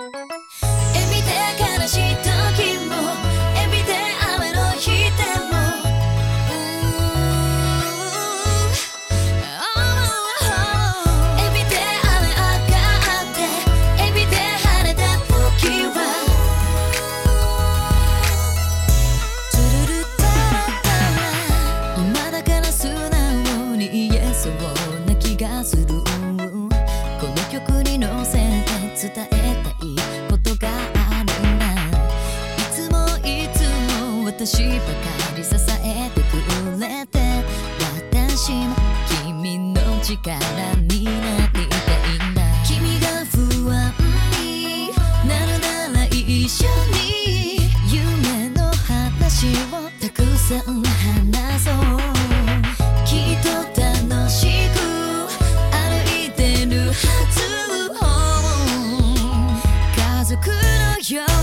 Thank you. 私ばかり支えてくれて私も君の力になりたいんだ君が不安になるなら一緒に夢の話をたくさん話そう。きっと楽しく歩いてるはず家族のよう。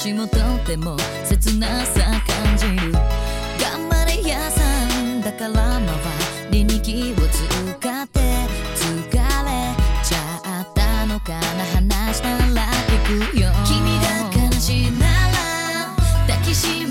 私もとても切なさ感じる頑張れ屋さんだから周りに気を使って疲れちゃったのかな話したら聞くよ君が悲しいなら抱きしめ